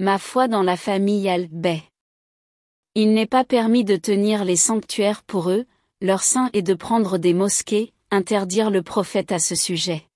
Ma foi dans la famille Al-Bay. Il n'est pas permis de tenir les sanctuaires pour eux, leur saint et de prendre des mosquées, interdire le prophète à ce sujet.